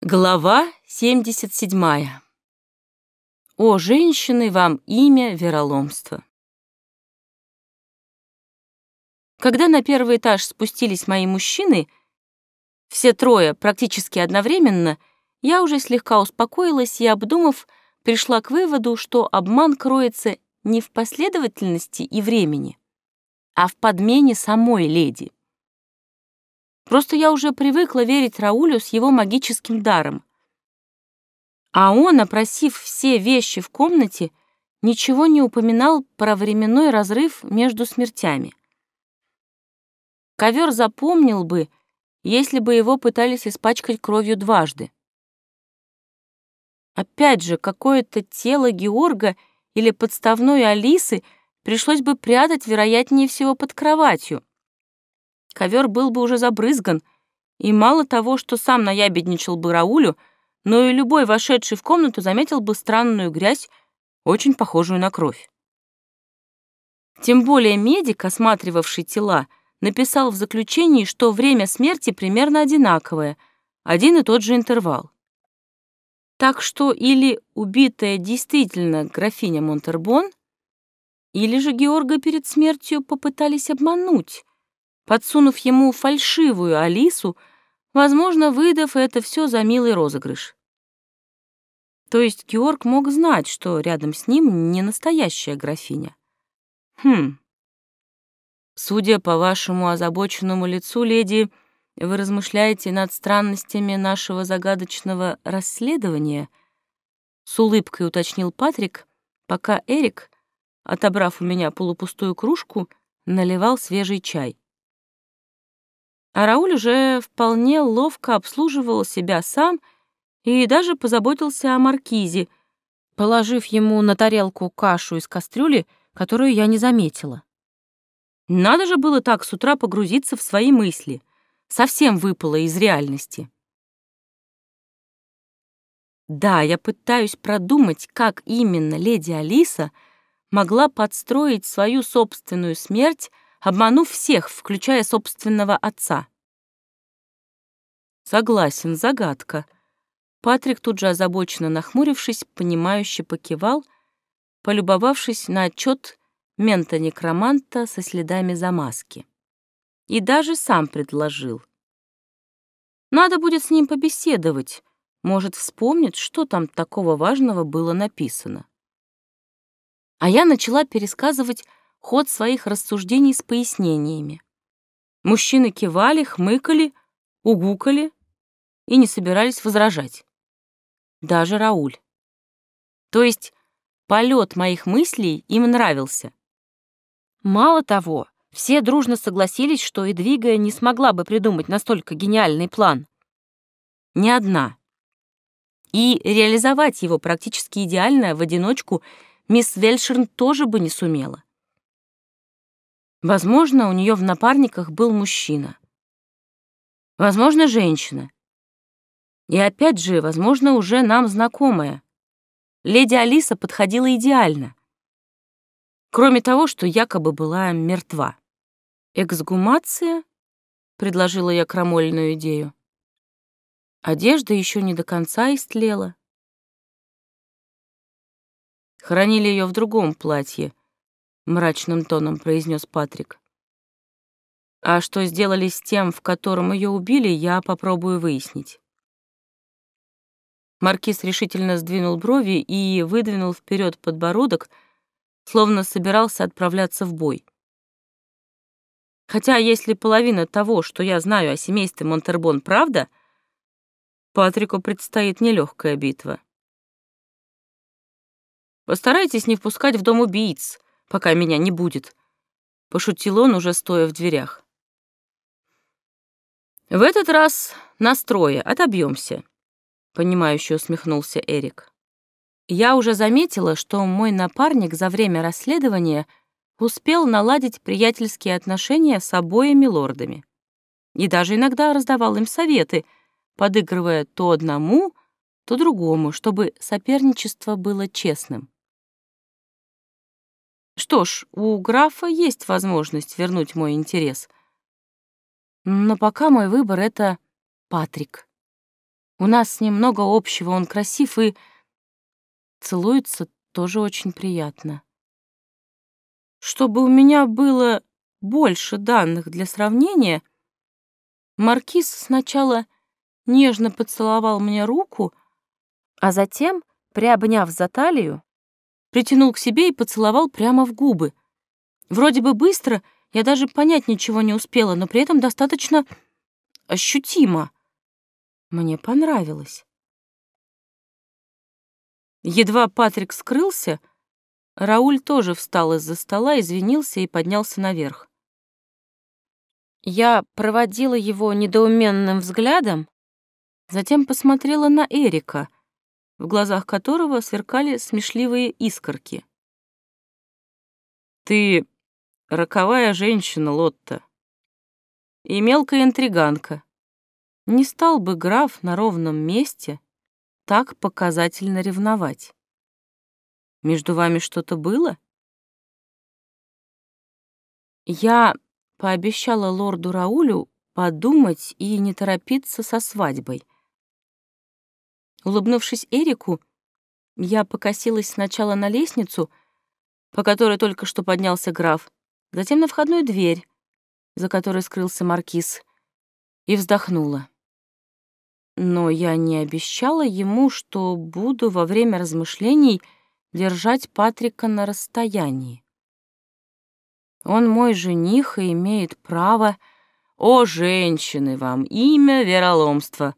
Глава 77. О, женщины, вам имя вероломства. Когда на первый этаж спустились мои мужчины, все трое практически одновременно, я уже слегка успокоилась и, обдумав, пришла к выводу, что обман кроется не в последовательности и времени, а в подмене самой леди. Просто я уже привыкла верить Раулю с его магическим даром. А он, опросив все вещи в комнате, ничего не упоминал про временной разрыв между смертями. Ковер запомнил бы, если бы его пытались испачкать кровью дважды. Опять же, какое-то тело Георга или подставной Алисы пришлось бы прятать, вероятнее всего, под кроватью ковер был бы уже забрызган, и мало того, что сам наябедничал бы Раулю, но и любой вошедший в комнату заметил бы странную грязь, очень похожую на кровь. Тем более медик, осматривавший тела, написал в заключении, что время смерти примерно одинаковое, один и тот же интервал. Так что или убитая действительно графиня Монтербон, или же Георга перед смертью попытались обмануть, подсунув ему фальшивую Алису, возможно, выдав это все за милый розыгрыш. То есть Георг мог знать, что рядом с ним не настоящая графиня. Хм. Судя по вашему озабоченному лицу, леди, вы размышляете над странностями нашего загадочного расследования? С улыбкой уточнил Патрик, пока Эрик, отобрав у меня полупустую кружку, наливал свежий чай. А Рауль уже вполне ловко обслуживал себя сам и даже позаботился о маркизе, положив ему на тарелку кашу из кастрюли, которую я не заметила. Надо же было так с утра погрузиться в свои мысли. Совсем выпало из реальности. Да, я пытаюсь продумать, как именно леди Алиса могла подстроить свою собственную смерть обманув всех, включая собственного отца. Согласен, загадка. Патрик тут же озабоченно нахмурившись, понимающе покивал, полюбовавшись на отчет мента-некроманта со следами замазки. И даже сам предложил. Надо будет с ним побеседовать, может, вспомнит, что там такого важного было написано. А я начала пересказывать ход своих рассуждений с пояснениями. Мужчины кивали, хмыкали, угукали и не собирались возражать. Даже Рауль. То есть полет моих мыслей им нравился. Мало того, все дружно согласились, что Эдвига не смогла бы придумать настолько гениальный план. Ни одна. И реализовать его практически идеально в одиночку мисс Вельшерн тоже бы не сумела. Возможно, у нее в напарниках был мужчина. Возможно, женщина. И опять же, возможно, уже нам знакомая. Леди Алиса подходила идеально. Кроме того, что якобы была мертва. «Эксгумация?» — предложила я крамольную идею. Одежда еще не до конца истлела. Хранили ее в другом платье, мрачным тоном произнес Патрик. А что сделали с тем, в котором ее убили, я попробую выяснить. Маркиз решительно сдвинул брови и выдвинул вперед подбородок, словно собирался отправляться в бой. Хотя если половина того, что я знаю о семействе Монтербон, правда, Патрику предстоит нелегкая битва. Постарайтесь не впускать в дом убийц, пока меня не будет», — пошутил он, уже стоя в дверях. «В этот раз настроя отобьемся», — понимающе усмехнулся Эрик. «Я уже заметила, что мой напарник за время расследования успел наладить приятельские отношения с обоими лордами и даже иногда раздавал им советы, подыгрывая то одному, то другому, чтобы соперничество было честным. Что ж, у графа есть возможность вернуть мой интерес. Но пока мой выбор — это Патрик. У нас с ним много общего, он красив и целуется тоже очень приятно. Чтобы у меня было больше данных для сравнения, Маркиз сначала нежно поцеловал мне руку, а затем, приобняв за талию, притянул к себе и поцеловал прямо в губы. Вроде бы быстро, я даже понять ничего не успела, но при этом достаточно ощутимо. Мне понравилось. Едва Патрик скрылся, Рауль тоже встал из-за стола, извинился и поднялся наверх. Я проводила его недоуменным взглядом, затем посмотрела на Эрика, в глазах которого сверкали смешливые искорки. «Ты роковая женщина, Лотта, и мелкая интриганка. Не стал бы граф на ровном месте так показательно ревновать. Между вами что-то было? Я пообещала лорду Раулю подумать и не торопиться со свадьбой. Улыбнувшись Эрику, я покосилась сначала на лестницу, по которой только что поднялся граф, затем на входную дверь, за которой скрылся маркиз, и вздохнула. Но я не обещала ему, что буду во время размышлений держать Патрика на расстоянии. Он мой жених и имеет право... «О, женщины, вам имя вероломства!»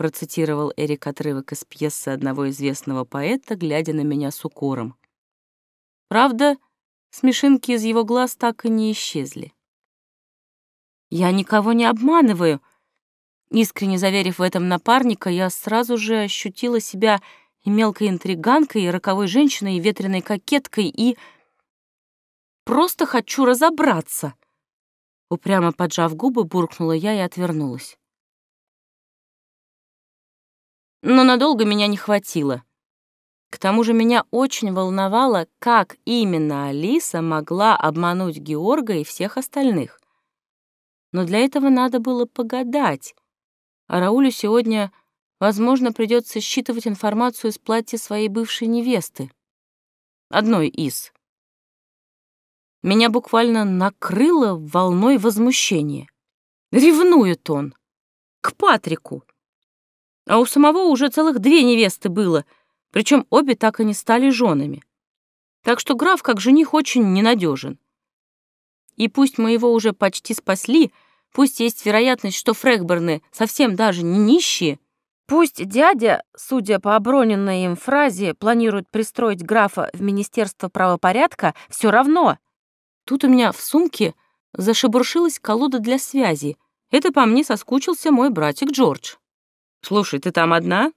Процитировал Эрик отрывок из пьесы одного известного поэта, глядя на меня с укором. Правда, смешинки из его глаз так и не исчезли. «Я никого не обманываю», Искренне заверив в этом напарника, я сразу же ощутила себя и мелкой интриганкой, и роковой женщиной, и ветреной кокеткой, и Просто хочу разобраться!» Упрямо поджав губы, буркнула я и отвернулась. Но надолго меня не хватило. К тому же меня очень волновало, как именно Алиса могла обмануть Георга и всех остальных. Но для этого надо было погадать. А Раулю сегодня, возможно, придется считывать информацию из платья своей бывшей невесты. Одной из. Меня буквально накрыло волной возмущения. Ревнует он. К Патрику. А у самого уже целых две невесты было, причем обе так и не стали женами. Так что граф как жених очень ненадежен. И пусть мы его уже почти спасли, пусть есть вероятность, что Фрэгберны совсем даже не нищие, пусть дядя, судя по оброненной им фразе, планирует пристроить графа в Министерство правопорядка, все равно — Тут у меня в сумке зашебуршилась колода для связи. Это по мне соскучился мой братик Джордж. «Слушай, ты там одна?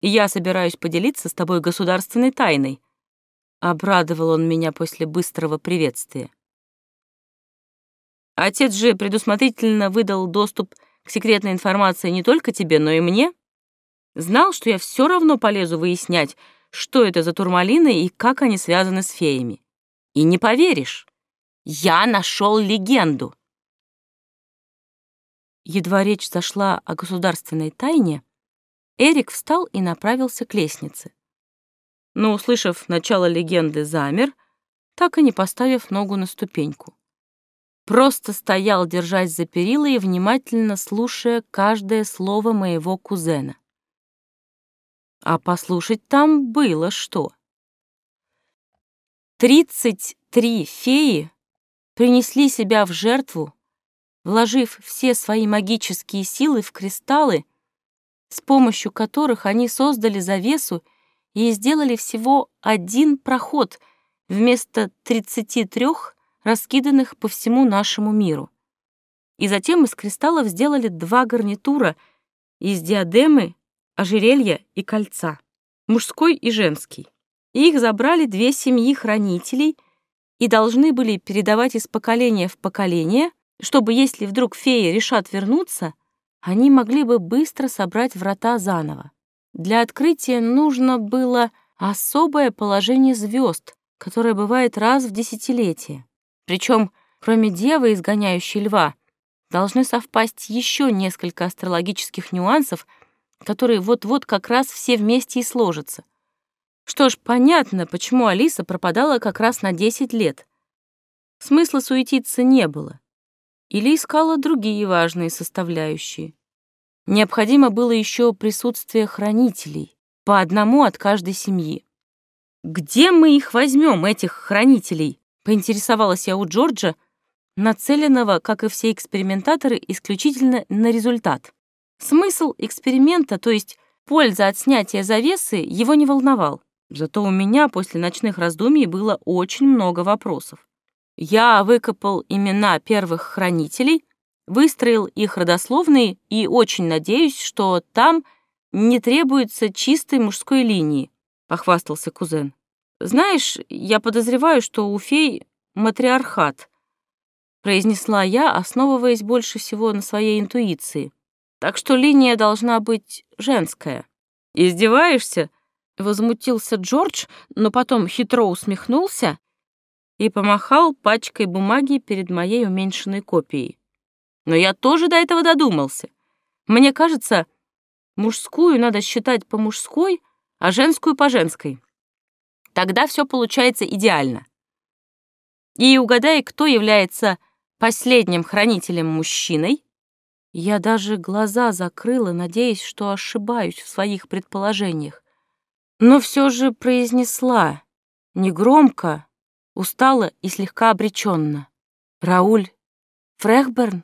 Я собираюсь поделиться с тобой государственной тайной». Обрадовал он меня после быстрого приветствия. Отец же предусмотрительно выдал доступ к секретной информации не только тебе, но и мне. Знал, что я все равно полезу выяснять, что это за турмалины и как они связаны с феями. И не поверишь, я нашел легенду. Едва речь зашла о государственной тайне, Эрик встал и направился к лестнице. Но, услышав начало легенды, замер, так и не поставив ногу на ступеньку. Просто стоял, держась за перила и внимательно слушая каждое слово моего кузена. А послушать там было что. Тридцать три феи принесли себя в жертву, вложив все свои магические силы в кристаллы, с помощью которых они создали завесу и сделали всего один проход вместо 33 раскиданных по всему нашему миру. И затем из кристаллов сделали два гарнитура из диадемы, ожерелья и кольца, мужской и женский. И их забрали две семьи хранителей — и должны были передавать из поколения в поколение, чтобы, если вдруг феи решат вернуться, они могли бы быстро собрать врата заново. Для открытия нужно было особое положение звезд, которое бывает раз в десятилетие. Причем, кроме девы, изгоняющей льва, должны совпасть еще несколько астрологических нюансов, которые вот-вот как раз все вместе и сложатся. Что ж, понятно, почему Алиса пропадала как раз на 10 лет. Смысла суетиться не было. Или искала другие важные составляющие. Необходимо было еще присутствие хранителей, по одному от каждой семьи. «Где мы их возьмем, этих хранителей?» — поинтересовалась я у Джорджа, нацеленного, как и все экспериментаторы, исключительно на результат. Смысл эксперимента, то есть польза от снятия завесы, его не волновал. Зато у меня после ночных раздумий было очень много вопросов. Я выкопал имена первых хранителей, выстроил их родословные и очень надеюсь, что там не требуется чистой мужской линии, похвастался кузен. Знаешь, я подозреваю, что у фей матриархат, произнесла я, основываясь больше всего на своей интуиции. Так что линия должна быть женская. Издеваешься? Возмутился Джордж, но потом хитро усмехнулся и помахал пачкой бумаги перед моей уменьшенной копией. Но я тоже до этого додумался. Мне кажется, мужскую надо считать по мужской, а женскую по женской. Тогда все получается идеально. И угадай, кто является последним хранителем мужчиной? Я даже глаза закрыла, надеясь, что ошибаюсь в своих предположениях. Но все же произнесла, негромко, устало и слегка обреченно. «Рауль Фрехберн?»